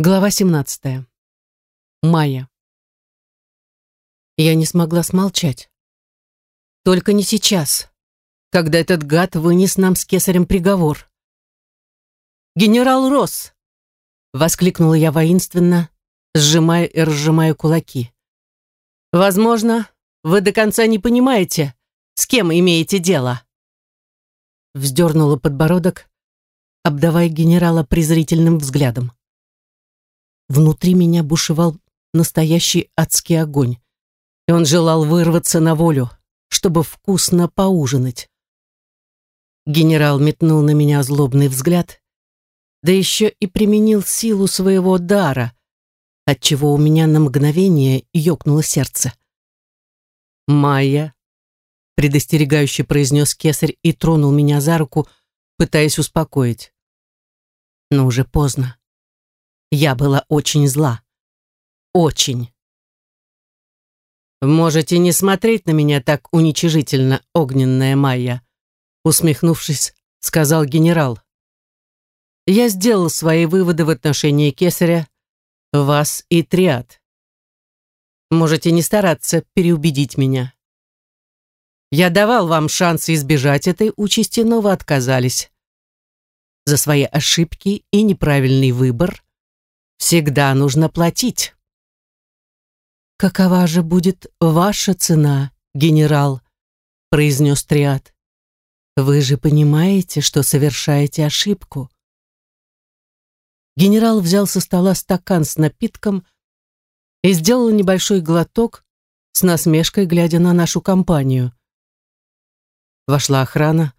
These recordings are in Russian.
Глава 17. Майя. Я не смогла смолчать. Только не сейчас, когда этот гад вынес нам с кесарем приговор. «Генерал Росс!» — воскликнула я воинственно, сжимая и разжимая кулаки. «Возможно, вы до конца не понимаете, с кем имеете дело». Вздернула подбородок, обдавая генерала презрительным взглядом. Внутри меня бушевал настоящий адский огонь, и он желал вырваться на волю, чтобы вкусно поужинать. Генерал метнул на меня злобный взгляд, да еще и применил силу своего дара, отчего у меня на мгновение ёкнуло сердце. «Майя», — предостерегающе произнес кесарь и тронул меня за руку, пытаясь успокоить. Но уже поздно. Я была очень зла. Очень. «Можете не смотреть на меня так уничижительно, огненная Майя», усмехнувшись, сказал генерал. «Я сделал свои выводы в отношении Кесаря, вас и Триад. Можете не стараться переубедить меня. Я давал вам шанс избежать этой участи, но вы отказались. За свои ошибки и неправильный выбор всегда нужно платить. «Какова же будет ваша цена, генерал?» произнес Триад. «Вы же понимаете, что совершаете ошибку». Генерал взял со стола стакан с напитком и сделал небольшой глоток с насмешкой, глядя на нашу компанию. Вошла охрана,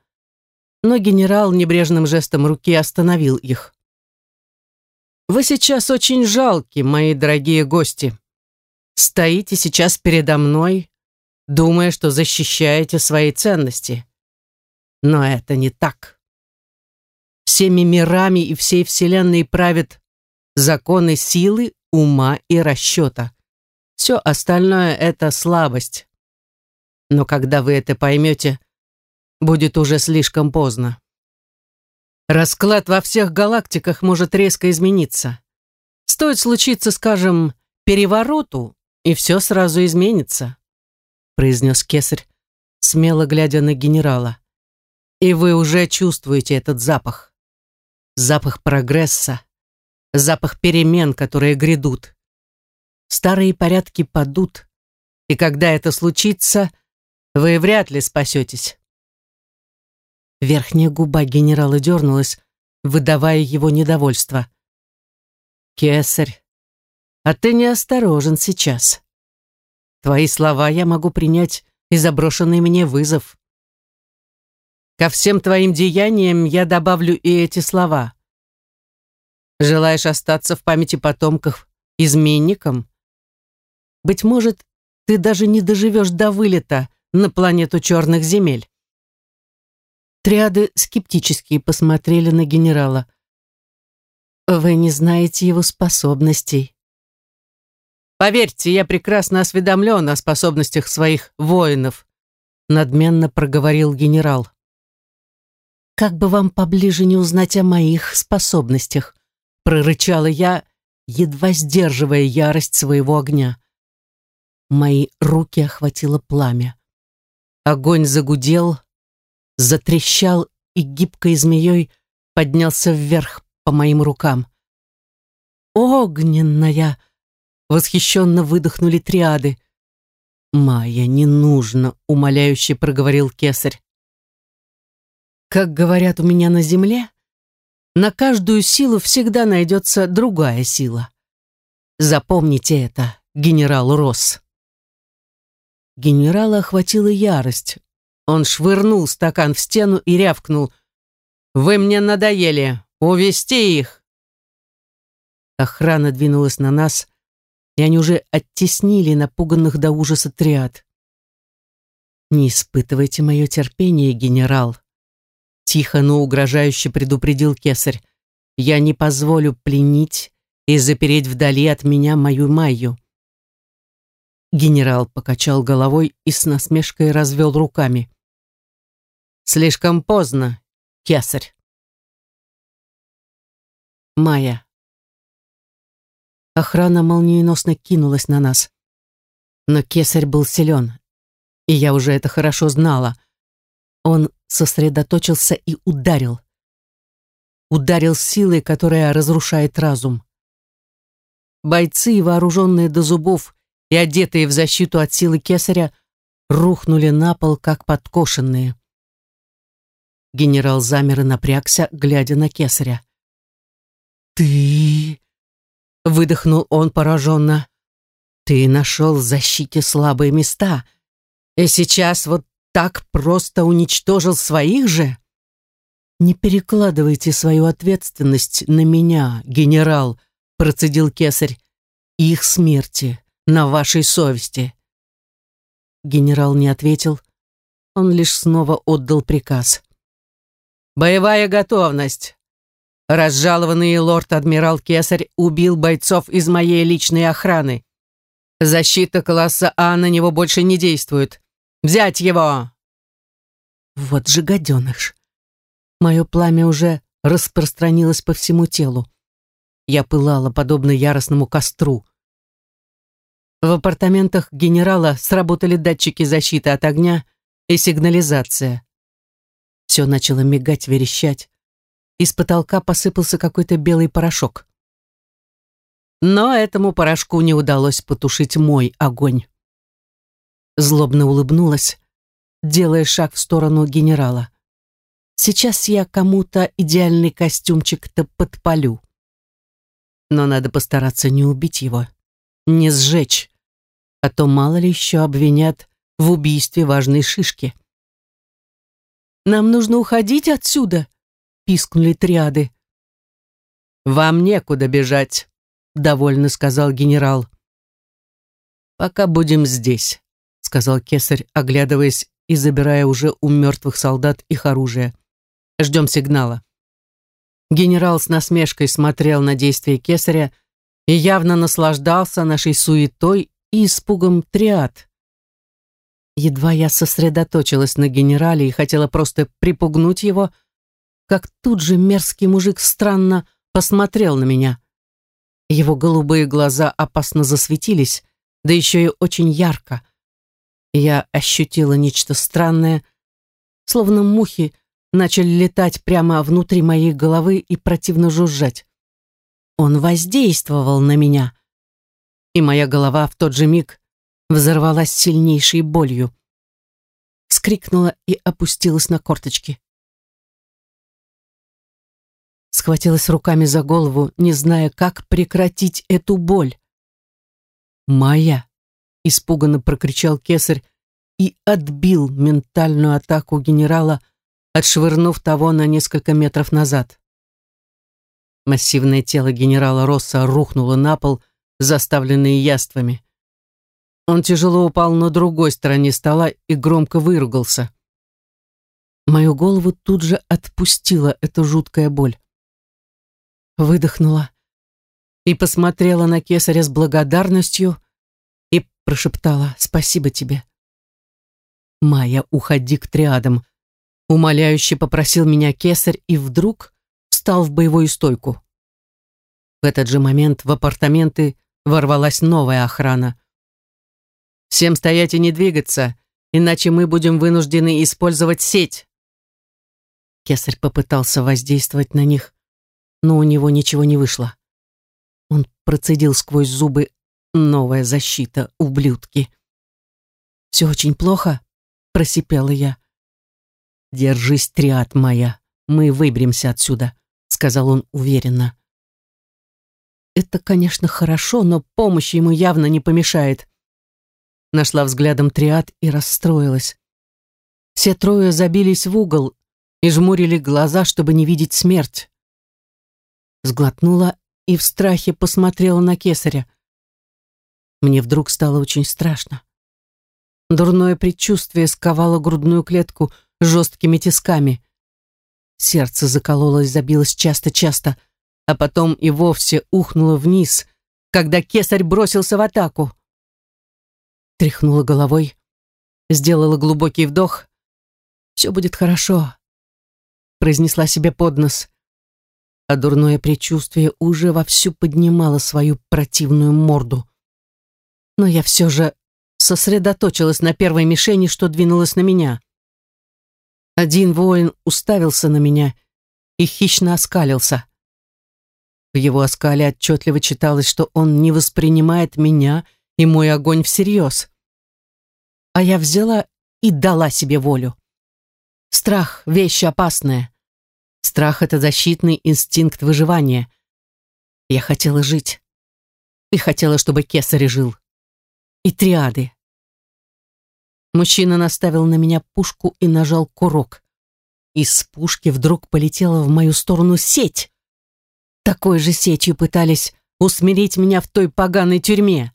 но генерал небрежным жестом руки остановил их. Вы сейчас очень жалки, мои дорогие гости. Стоите сейчас передо мной, думая, что защищаете свои ценности. Но это не так. Всеми мирами и всей Вселенной правят законы силы, ума и расчета. Все остальное — это слабость. Но когда вы это поймете, будет уже слишком поздно. Расклад во всех галактиках может резко измениться. Стоит случиться, скажем, перевороту, и все сразу изменится, произнес кесарь, смело глядя на генерала. И вы уже чувствуете этот запах. Запах прогресса, запах перемен, которые грядут. Старые порядки падут, и когда это случится, вы вряд ли спасетесь. Верхняя губа генерала дернулась, выдавая его недовольство. «Кесарь, а ты неосторожен сейчас. Твои слова я могу принять и заброшенный мне вызов. Ко всем твоим деяниям я добавлю и эти слова. Желаешь остаться в памяти потомков изменником? Быть может, ты даже не доживешь до вылета на планету черных земель. Триады скептически посмотрели на генерала. «Вы не знаете его способностей». «Поверьте, я прекрасно осведомлен о способностях своих воинов», надменно проговорил генерал. «Как бы вам поближе не узнать о моих способностях», прорычала я, едва сдерживая ярость своего огня. Мои руки охватило пламя. Огонь загудел, затрещал и гибкой змеей поднялся вверх по моим рукам. «Огненная!» — восхищенно выдохнули триады. «Майя, не нужно!» — умоляюще проговорил кесарь. «Как говорят у меня на земле, на каждую силу всегда найдется другая сила. Запомните это, генерал Росс». Генерала охватила ярость. Он швырнул стакан в стену и рявкнул. «Вы мне надоели! Увести их!» Охрана двинулась на нас, и они уже оттеснили напуганных до ужаса триад. «Не испытывайте мое терпение, генерал!» Тихо, но угрожающе предупредил кесарь. «Я не позволю пленить и запереть вдали от меня мою Майю». Генерал покачал головой и с насмешкой развел руками. Слишком поздно, кесарь. Майя. Охрана молниеносно кинулась на нас. Но кесарь был силен, и я уже это хорошо знала. Он сосредоточился и ударил. Ударил силой, которая разрушает разум. Бойцы, вооруженные до зубов и одетые в защиту от силы кесаря, рухнули на пол, как подкошенные. Генерал замер и напрягся, глядя на кесаря. «Ты...» — выдохнул он пораженно. «Ты нашел в защите слабые места, и сейчас вот так просто уничтожил своих же?» «Не перекладывайте свою ответственность на меня, генерал», — процедил кесарь. «Их смерти на вашей совести». Генерал не ответил, он лишь снова отдал приказ. «Боевая готовность!» Разжалованный лорд-адмирал Кесарь убил бойцов из моей личной охраны. Защита класса А на него больше не действует. Взять его!» Вот же гаденыш. Мое пламя уже распространилось по всему телу. Я пылала, подобно яростному костру. В апартаментах генерала сработали датчики защиты от огня и сигнализация. Все начало мигать, верещать. Из потолка посыпался какой-то белый порошок. Но этому порошку не удалось потушить мой огонь. Злобно улыбнулась, делая шаг в сторону генерала. Сейчас я кому-то идеальный костюмчик-то подпалю. Но надо постараться не убить его, не сжечь, а то мало ли еще обвинят в убийстве важной шишки. «Нам нужно уходить отсюда!» пискнули триады. «Вам некуда бежать», — довольно сказал генерал. «Пока будем здесь», — сказал кесарь, оглядываясь и забирая уже у мертвых солдат их оружие. «Ждем сигнала». Генерал с насмешкой смотрел на действия кесаря и явно наслаждался нашей суетой и испугом триад. Едва я сосредоточилась на генерале и хотела просто припугнуть его, — как тут же мерзкий мужик странно посмотрел на меня. Его голубые глаза опасно засветились, да еще и очень ярко. Я ощутила нечто странное, словно мухи начали летать прямо внутри моей головы и противно жужжать. Он воздействовал на меня, и моя голова в тот же миг взорвалась сильнейшей болью. Вскрикнула и опустилась на корточки схватилась руками за голову, не зная, как прекратить эту боль. «Майя!» — испуганно прокричал кесарь и отбил ментальную атаку генерала, отшвырнув того на несколько метров назад. Массивное тело генерала Росса рухнуло на пол, заставленное яствами. Он тяжело упал на другой стороне стола и громко выругался. Мою голову тут же отпустила эта жуткая боль выдохнула и посмотрела на кесаря с благодарностью и прошептала «Спасибо тебе». «Майя, уходи к триадам», — умоляюще попросил меня кесарь и вдруг встал в боевую стойку. В этот же момент в апартаменты ворвалась новая охрана. «Всем стоять и не двигаться, иначе мы будем вынуждены использовать сеть». Кесарь попытался воздействовать на них, но у него ничего не вышло. Он процедил сквозь зубы «Новая защита, ублюдки». «Все очень плохо?» — просипела я. «Держись, триад моя, мы выберемся отсюда», — сказал он уверенно. «Это, конечно, хорошо, но помощь ему явно не помешает». Нашла взглядом триад и расстроилась. Все трое забились в угол и жмурили глаза, чтобы не видеть смерть сглотнула и в страхе посмотрела на кесаря. Мне вдруг стало очень страшно. Дурное предчувствие сковало грудную клетку жесткими тисками. Сердце закололось, забилось часто-часто, а потом и вовсе ухнуло вниз, когда кесарь бросился в атаку. Тряхнула головой, сделала глубокий вдох. «Все будет хорошо», — произнесла себе под нос. а дурное предчувствие уже вовсю поднимало свою противную морду. Но я все же сосредоточилась на первой мишени, что двинулась на меня. Один воин уставился на меня и хищно оскалился. В его оскале отчетливо читалось, что он не воспринимает меня и мой огонь всерьез. А я взяла и дала себе волю. Страх — вещь опасная. Страх — это защитный инстинкт выживания. Я хотела жить. И хотела, чтобы Кесарь жил. И триады. Мужчина наставил на меня пушку и нажал курок. Из пушки вдруг полетела в мою сторону сеть. Такой же сетью пытались усмирить меня в той поганой тюрьме.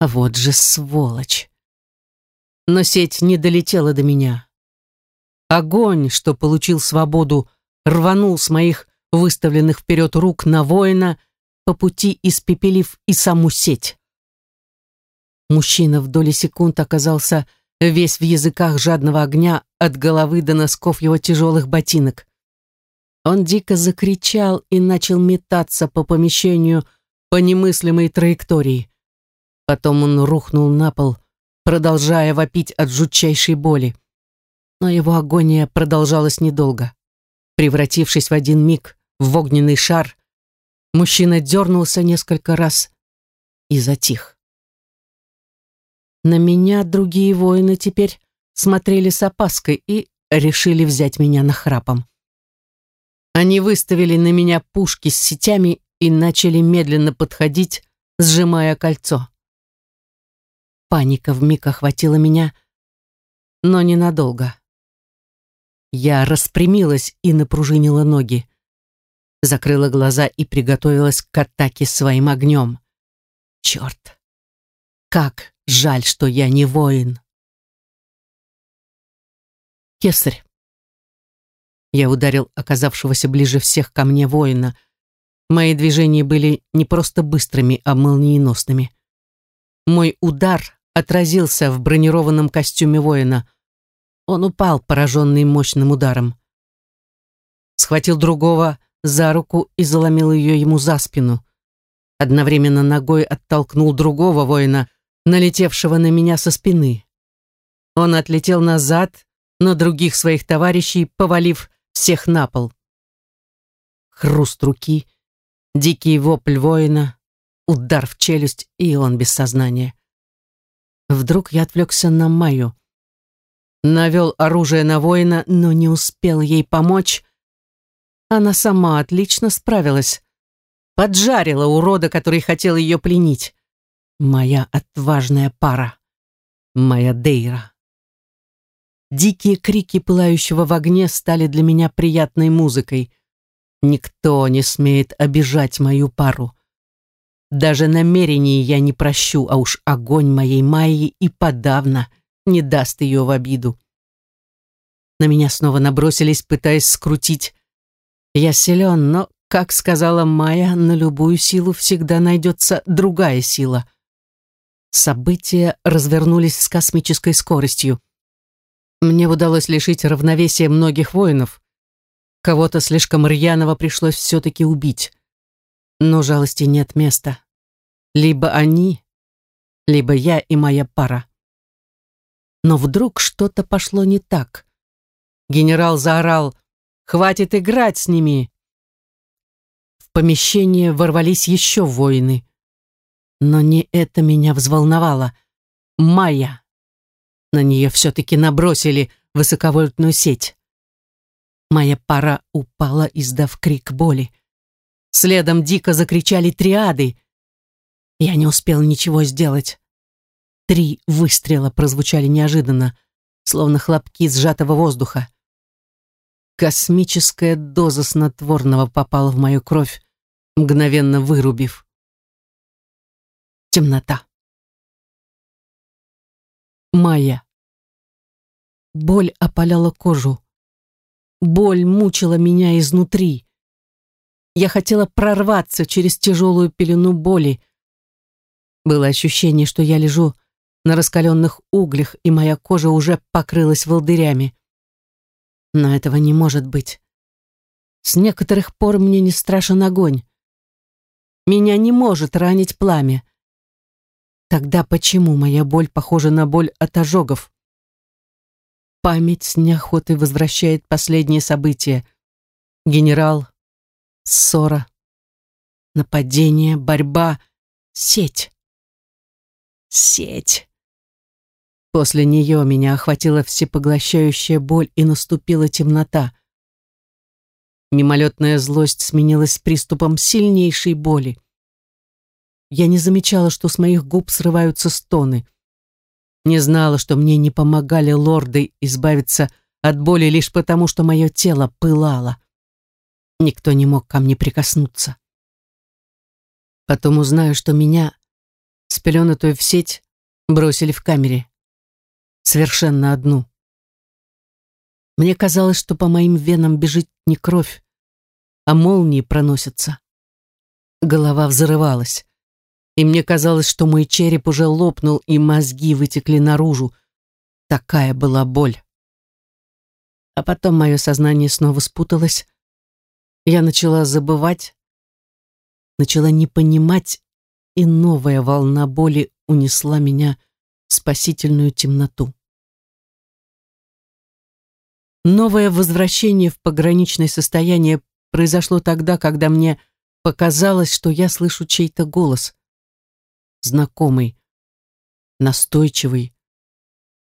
Вот же сволочь. Но сеть не долетела до меня. Огонь, что получил свободу, рванул с моих выставленных вперед рук на воина, по пути испепелив и саму сеть. Мужчина в доли секунд оказался весь в языках жадного огня от головы до носков его тяжелых ботинок. Он дико закричал и начал метаться по помещению по немыслимой траектории. Потом он рухнул на пол, продолжая вопить от жутчайшей боли. Но его агония продолжалась недолго. Превратившись в один миг в огненный шар, мужчина дернулся несколько раз и затих. На меня другие воины теперь смотрели с опаской и решили взять меня на храпом. Они выставили на меня пушки с сетями и начали медленно подходить, сжимая кольцо. Паника вмиг охватила меня, но ненадолго. Я распрямилась и напружинила ноги. Закрыла глаза и приготовилась к атаке своим огнем. Черт! Как Жаль, что я не воин. Кесарь. Я ударил оказавшегося ближе всех ко мне воина. Мои движения были не просто быстрыми, а молниеносными. Мой удар отразился в бронированном костюме воина. Он упал, пораженный мощным ударом. Схватил другого за руку и заломил ее ему за спину. Одновременно ногой оттолкнул другого воина, налетевшего на меня со спины. Он отлетел назад, на других своих товарищей, повалив всех на пол. Хруст руки, дикий вопль воина, удар в челюсть, и он без сознания. Вдруг я отвлекся на Майю. Навел оружие на воина, но не успел ей помочь. Она сама отлично справилась. Поджарила урода, который хотел ее пленить. Моя отважная пара. Моя Дейра. Дикие крики пылающего в огне стали для меня приятной музыкой. Никто не смеет обижать мою пару. Даже намерений я не прощу, а уж огонь моей Майи и подавно не даст ее в обиду. На меня снова набросились, пытаясь скрутить. Я силен, но, как сказала Майя, на любую силу всегда найдется другая сила — События развернулись с космической скоростью. Мне удалось лишить равновесия многих воинов. Кого-то слишком рьяного пришлось все-таки убить. Но жалости нет места. Либо они, либо я и моя пара. Но вдруг что-то пошло не так. Генерал заорал «Хватит играть с ними!» В помещение ворвались еще воины. Но не это меня взволновало. Майя. На нее все-таки набросили высоковольтную сеть. Моя пара упала, издав крик боли. Следом дико закричали триады. Я не успел ничего сделать. Три выстрела прозвучали неожиданно, словно хлопки сжатого воздуха. Космическая доза снотворного попала в мою кровь, мгновенно вырубив темнота. Майя. Боль опаляла кожу. Боль мучила меня изнутри. Я хотела прорваться через тяжелую пелену боли. Было ощущение, что я лежу на раскаленных углях, и моя кожа уже покрылась волдырями. Но этого не может быть. С некоторых пор мне не страшен огонь. Меня не может ранить пламя. Тогда почему моя боль похожа на боль от ожогов? Память с неохотой возвращает последние события. Генерал, ссора, нападение, борьба, сеть. Сеть. После нее меня охватила всепоглощающая боль и наступила темнота. Мимолетная злость сменилась приступом сильнейшей боли. Я не замечала, что с моих губ срываются стоны. Не знала, что мне не помогали лорды избавиться от боли лишь потому, что мое тело пылало. Никто не мог ко мне прикоснуться. Потом узнаю, что меня, спеленутую в сеть, бросили в камере. Совершенно одну. Мне казалось, что по моим венам бежит не кровь, а молнии проносятся. Голова взрывалась, и мне казалось, что мой череп уже лопнул, и мозги вытекли наружу. Такая была боль. А потом мое сознание снова спуталось. Я начала забывать, начала не понимать, и новая волна боли унесла меня в спасительную темноту. Новое возвращение в пограничное состояние произошло тогда, когда мне показалось, что я слышу чей-то голос. Знакомый, настойчивый,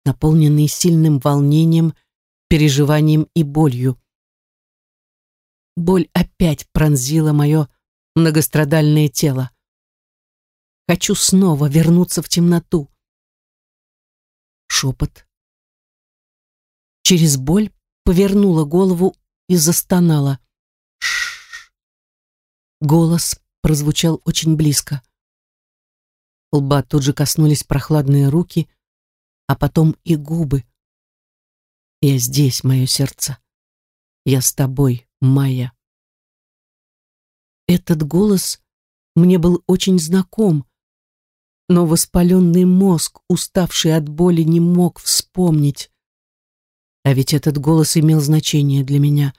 наполненный сильным волнением, переживанием и болью. Боль опять пронзила мое многострадальное тело. Хочу снова вернуться в темноту. Шепот. Через боль повернула голову и застонала. Ш Голос прозвучал очень близко. Лба тут же коснулись прохладные руки, а потом и губы. Я здесь, мое сердце. Я с тобой, Майя. Этот голос мне был очень знаком, но воспаленный мозг, уставший от боли, не мог вспомнить. А ведь этот голос имел значение для меня.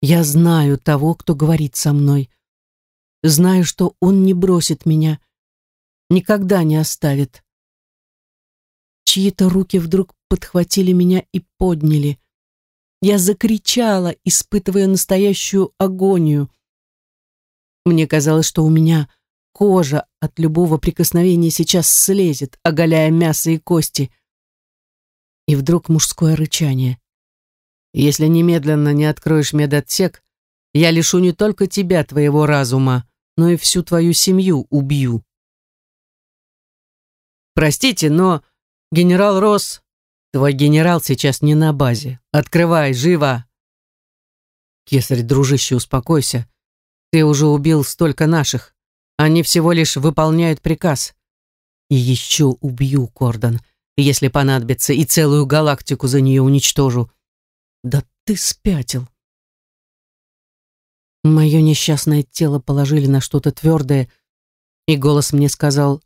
Я знаю того, кто говорит со мной. Знаю, что он не бросит меня, никогда не оставит. Чьи-то руки вдруг подхватили меня и подняли. Я закричала, испытывая настоящую агонию. Мне казалось, что у меня кожа от любого прикосновения сейчас слезет, оголяя мясо и кости и вдруг мужское рычание. «Если немедленно не откроешь медотсек, я лишу не только тебя твоего разума, но и всю твою семью убью». «Простите, но генерал Росс...» «Твой генерал сейчас не на базе. Открывай, живо!» «Кесарь, дружище, успокойся. Ты уже убил столько наших. Они всего лишь выполняют приказ. И еще убью, Кордон если понадобится, и целую галактику за нее уничтожу. Да ты спятил. Мое несчастное тело положили на что-то твердое, и голос мне сказал,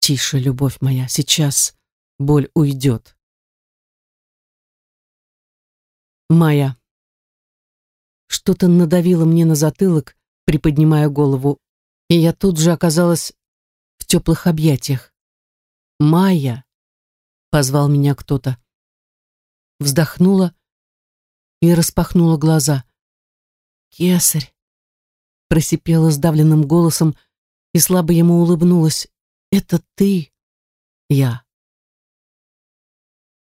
«Тише, любовь моя, сейчас боль уйдет». Майя. Что-то надавило мне на затылок, приподнимая голову, и я тут же оказалась в теплых объятиях. Майя позвал меня кто-то. Вздохнула и распахнула глаза. «Кесарь!» просипела сдавленным голосом и слабо ему улыбнулась. «Это ты?» «Я».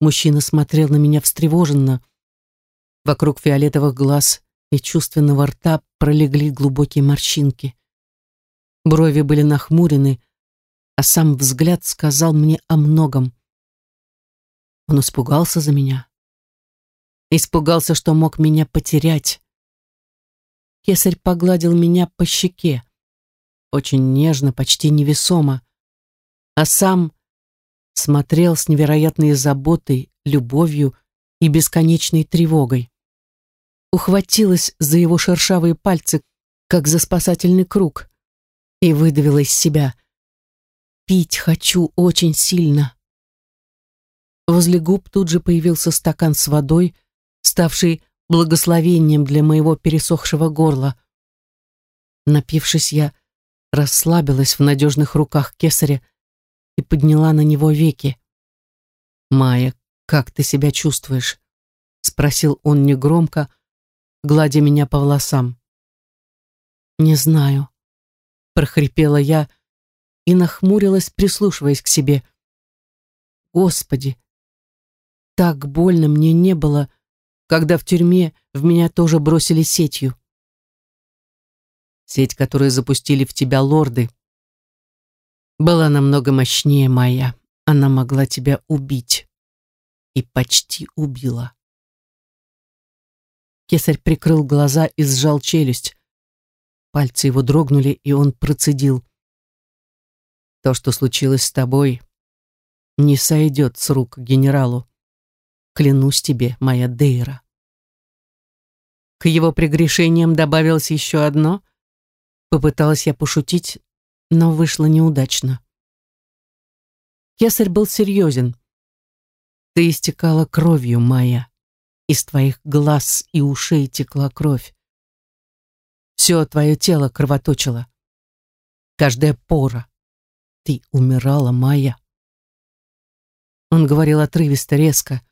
Мужчина смотрел на меня встревоженно. Вокруг фиолетовых глаз и чувственного рта пролегли глубокие морщинки. Брови были нахмурены, а сам взгляд сказал мне о многом. Он испугался за меня. Испугался, что мог меня потерять. Кесарь погладил меня по щеке. Очень нежно, почти невесомо. А сам смотрел с невероятной заботой, любовью и бесконечной тревогой. Ухватилась за его шершавые пальцы, как за спасательный круг, и выдавила из себя. «Пить хочу очень сильно». Возле губ тут же появился стакан с водой, ставший благословением для моего пересохшего горла. Напившись, я расслабилась в надежных руках кесаря и подняла на него веки. «Майя, как ты себя чувствуешь?» — спросил он негромко, гладя меня по волосам. «Не знаю», — прохрипела я и нахмурилась, прислушиваясь к себе. «Господи, так больно мне не было, когда в тюрьме в меня тоже бросили сетью. Сеть, которую запустили в тебя лорды, была намного мощнее моя. Она могла тебя убить. И почти убила. Кесарь прикрыл глаза и сжал челюсть. Пальцы его дрогнули, и он процедил. То, что случилось с тобой, не сойдет с рук генералу. Клянусь тебе, моя Дейра. К его прегрешениям добавилось еще одно. Попыталась я пошутить, но вышло неудачно. Кесарь был серьезен. Ты истекала кровью, Майя. Из твоих глаз и ушей текла кровь. Все твое тело кровоточило. Каждая пора. Ты умирала, Майя. Он говорил отрывисто, резко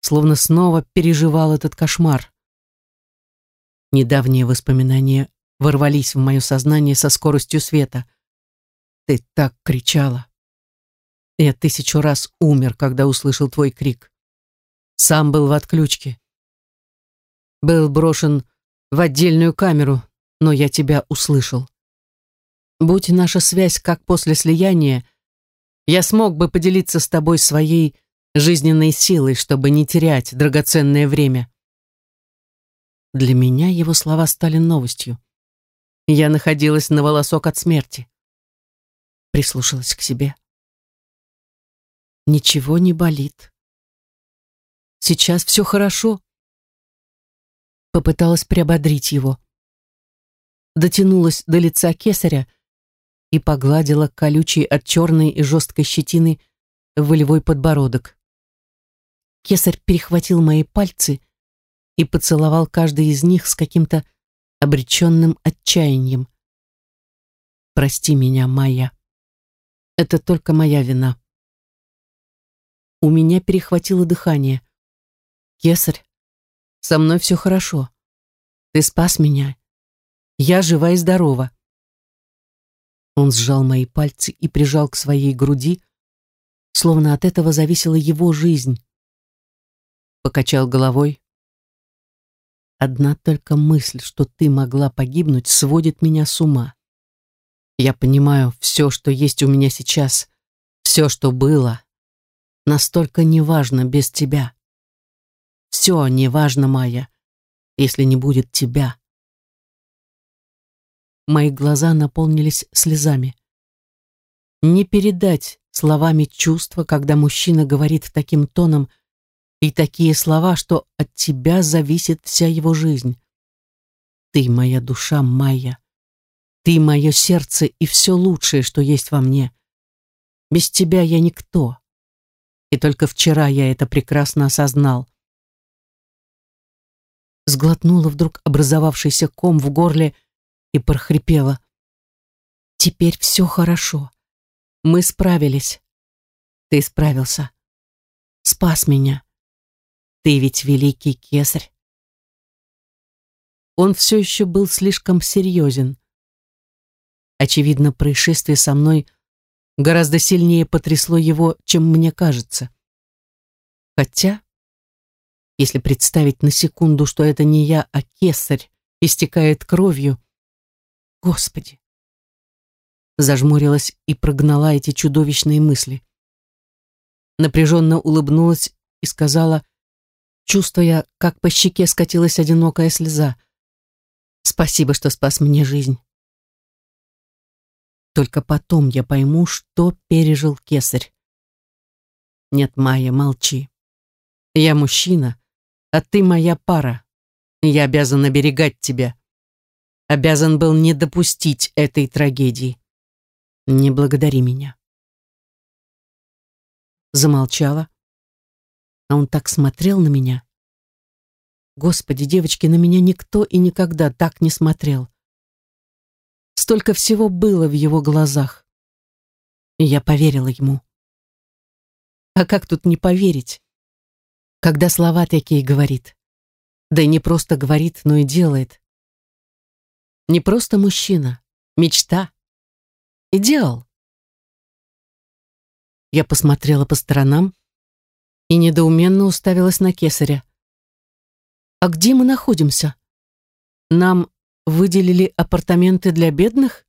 словно снова переживал этот кошмар. Недавние воспоминания ворвались в мое сознание со скоростью света. Ты так кричала. Я тысячу раз умер, когда услышал твой крик. Сам был в отключке. Был брошен в отдельную камеру, но я тебя услышал. Будь наша связь как после слияния, я смог бы поделиться с тобой своей жизненной силой, чтобы не терять драгоценное время. Для меня его слова стали новостью. Я находилась на волосок от смерти. Прислушалась к себе. Ничего не болит. Сейчас все хорошо. Попыталась приободрить его. Дотянулась до лица кесаря и погладила колючий от черной и жесткой щетины волевой подбородок. Кесарь перехватил мои пальцы и поцеловал каждый из них с каким-то обреченным отчаянием. «Прости меня, Майя. Это только моя вина». У меня перехватило дыхание. «Кесарь, со мной все хорошо. Ты спас меня. Я жива и здорова». Он сжал мои пальцы и прижал к своей груди, словно от этого зависела его жизнь покачал головой. Одна только мысль, что ты могла погибнуть, сводит меня с ума. Я понимаю, все, что есть у меня сейчас, все, что было, настолько неважно без тебя. Все неважно, Майя, если не будет тебя. Мои глаза наполнились слезами. Не передать словами чувства, когда мужчина говорит таким тоном, и такие слова, что от тебя зависит вся его жизнь. Ты моя душа, Майя. Ты мое сердце и все лучшее, что есть во мне. Без тебя я никто. И только вчера я это прекрасно осознал. Сглотнула вдруг образовавшийся ком в горле и прохрипела. Теперь все хорошо. Мы справились. Ты справился. Спас меня. Ты ведь великий кесарь. Он все еще был слишком серьезен. Очевидно, происшествие со мной гораздо сильнее потрясло его, чем мне кажется. Хотя, если представить на секунду, что это не я, а кесарь истекает кровью, Господи! Зажмурилась и прогнала эти чудовищные мысли. Напряженно улыбнулась и сказала, чувствуя, как по щеке скатилась одинокая слеза. «Спасибо, что спас мне жизнь». Только потом я пойму, что пережил кесарь. Нет, Майя, молчи. Я мужчина, а ты моя пара. Я обязан оберегать тебя. Обязан был не допустить этой трагедии. Не благодари меня. Замолчала, а он так смотрел на меня. Господи, девочки, на меня никто и никогда так не смотрел. Столько всего было в его глазах. И я поверила ему. А как тут не поверить, когда слова такие говорит? Да и не просто говорит, но и делает. Не просто мужчина, мечта, идеал. Я посмотрела по сторонам и недоуменно уставилась на кесаря. «А где мы находимся? Нам выделили апартаменты для бедных?»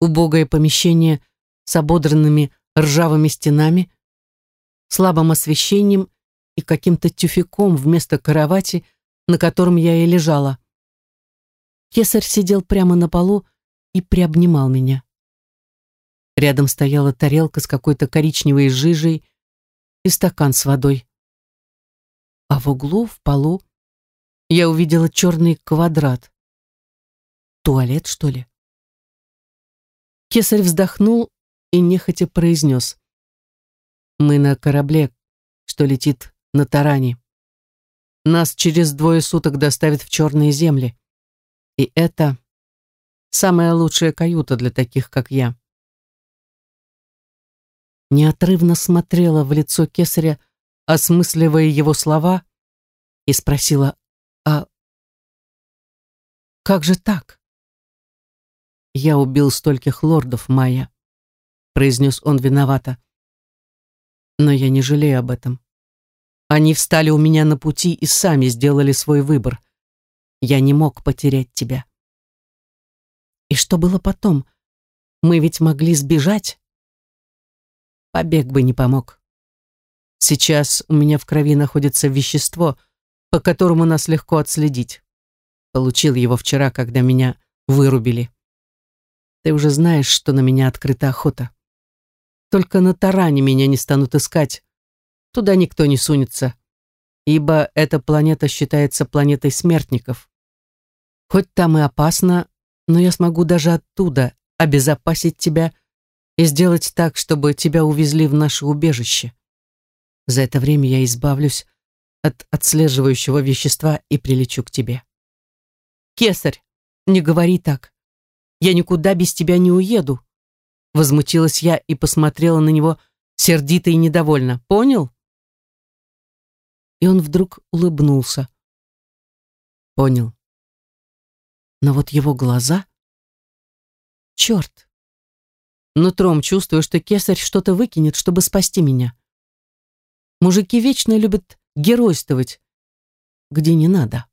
Убогое помещение с ободранными ржавыми стенами, слабым освещением и каким-то тюфяком вместо кровати, на котором я и лежала. Кесарь сидел прямо на полу и приобнимал меня. Рядом стояла тарелка с какой-то коричневой жижей и стакан с водой. А в углу, в полу, я увидела черный квадрат. Туалет, что ли? Кесарь вздохнул и нехотя произнес. «Мы на корабле, что летит на таране. Нас через двое суток доставят в черные земли. И это самая лучшая каюта для таких, как я». Неотрывно смотрела в лицо кесаря, осмысливая его слова, и спросила, «А как же так?» «Я убил стольких лордов, Майя произнес он виновато. Но я не жалею об этом. Они встали у меня на пути и сами сделали свой выбор. Я не мог потерять тебя. И что было потом? Мы ведь могли сбежать. Побег бы не помог. Сейчас у меня в крови находится вещество, по которому нас легко отследить. Получил его вчера, когда меня вырубили. Ты уже знаешь, что на меня открыта охота. Только на Таране меня не станут искать. Туда никто не сунется, ибо эта планета считается планетой смертников. Хоть там и опасно, но я смогу даже оттуда обезопасить тебя и сделать так, чтобы тебя увезли в наше убежище. За это время я избавлюсь от отслеживающего вещества и прилечу к тебе. Кесарь, не говори так. Я никуда без тебя не уеду. Возмутилась я и посмотрела на него сердито и недовольно. Понял? И он вдруг улыбнулся. Понял. Но вот его глаза... Черт! Нутром чувствую, что кесарь что-то выкинет, чтобы спасти меня. Мужики вечно любят геройствовать, где не надо.